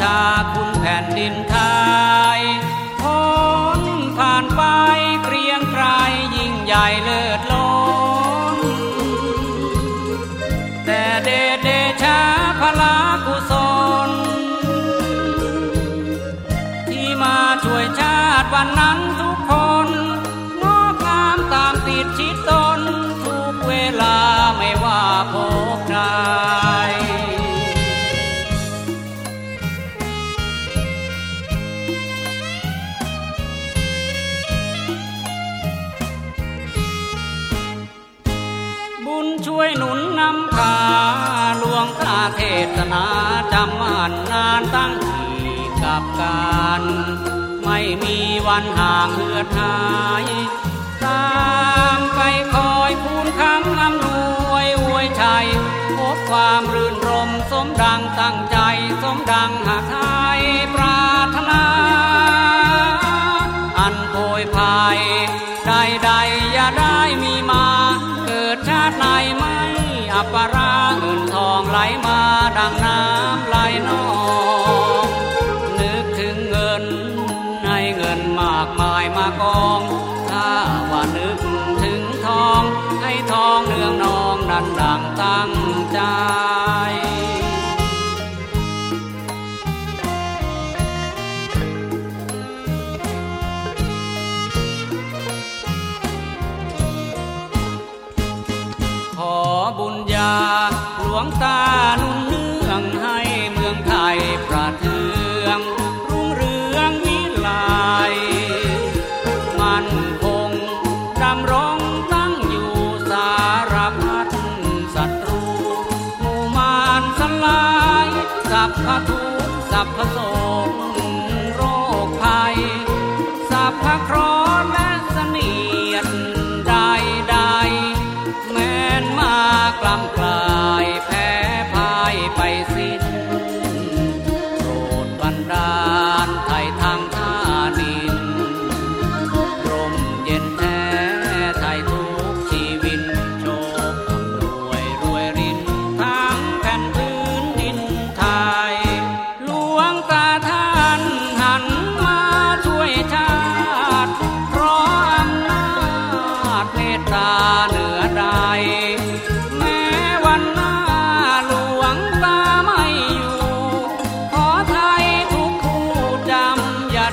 ชาคุณแผ่นดินไทยพ้นผ่านไปเกรียงไกรยิ่งใหญ่เลิศล้นแต่เดเดชาพลากุศลที่มาช่วยชาติวันนั้นทุกคนงอกงามตามติดชิดโต วยหนุนนำพาหลวงตาเทศนาจำมันนานตั้งที่กับการ ไม่มีวันห่างเหือดหาย ตามไปคอยคูณคำอำนวยอวยชัยพบความรื่นรมสมดังตั้งใจสมดังหาไทยปรารถนา อันโพยภายใดใดๆอย่าได้มีมา เกิดชาตินไม่อัปปาราเงินทองไหลมาดังน้ำไหลนองนึกถึงเงินให้เงินมากมายมากอง ถ้าว่านึกถึงทอง ให้ทองเนืองนองนันดังตั้งใจ ญญาหลวงตานุ่น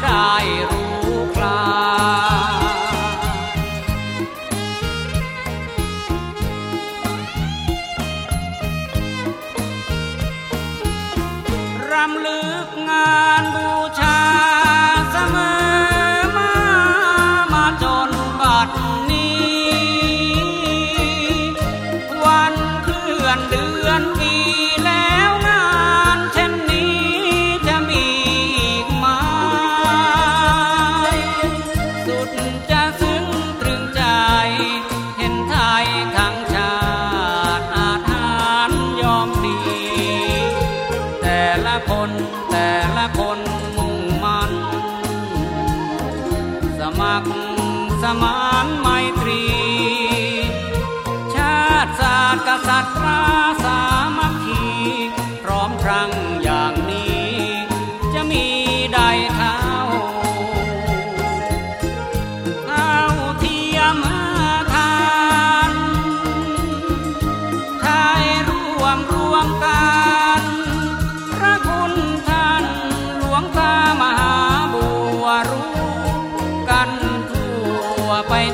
ได้รู้คลารำลึกงานบูชาเสมอมา มาจนบัดนี้ วันเคลื่อนเดือน มัคสมานไมตรี ชาติศาสตร์กษัตริย์ราสามัคคี พร้อมพรังอย่า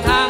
time.